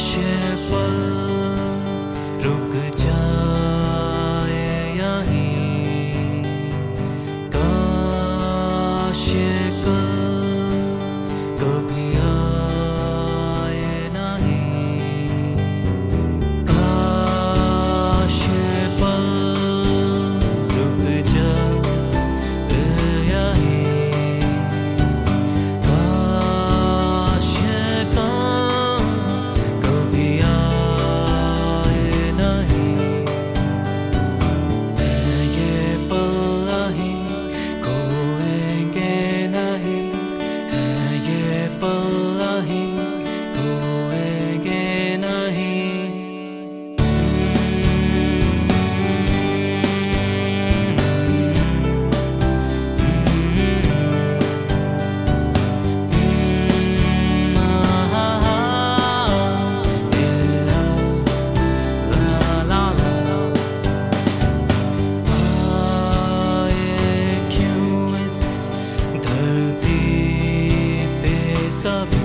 雪花如歌 sub